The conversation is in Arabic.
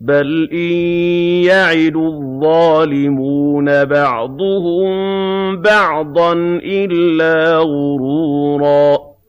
بَلْ إِن يَعِدُ الظَّالِمُونَ بَعْضُهُم بَعْضًا إِلَّا غُرُورًا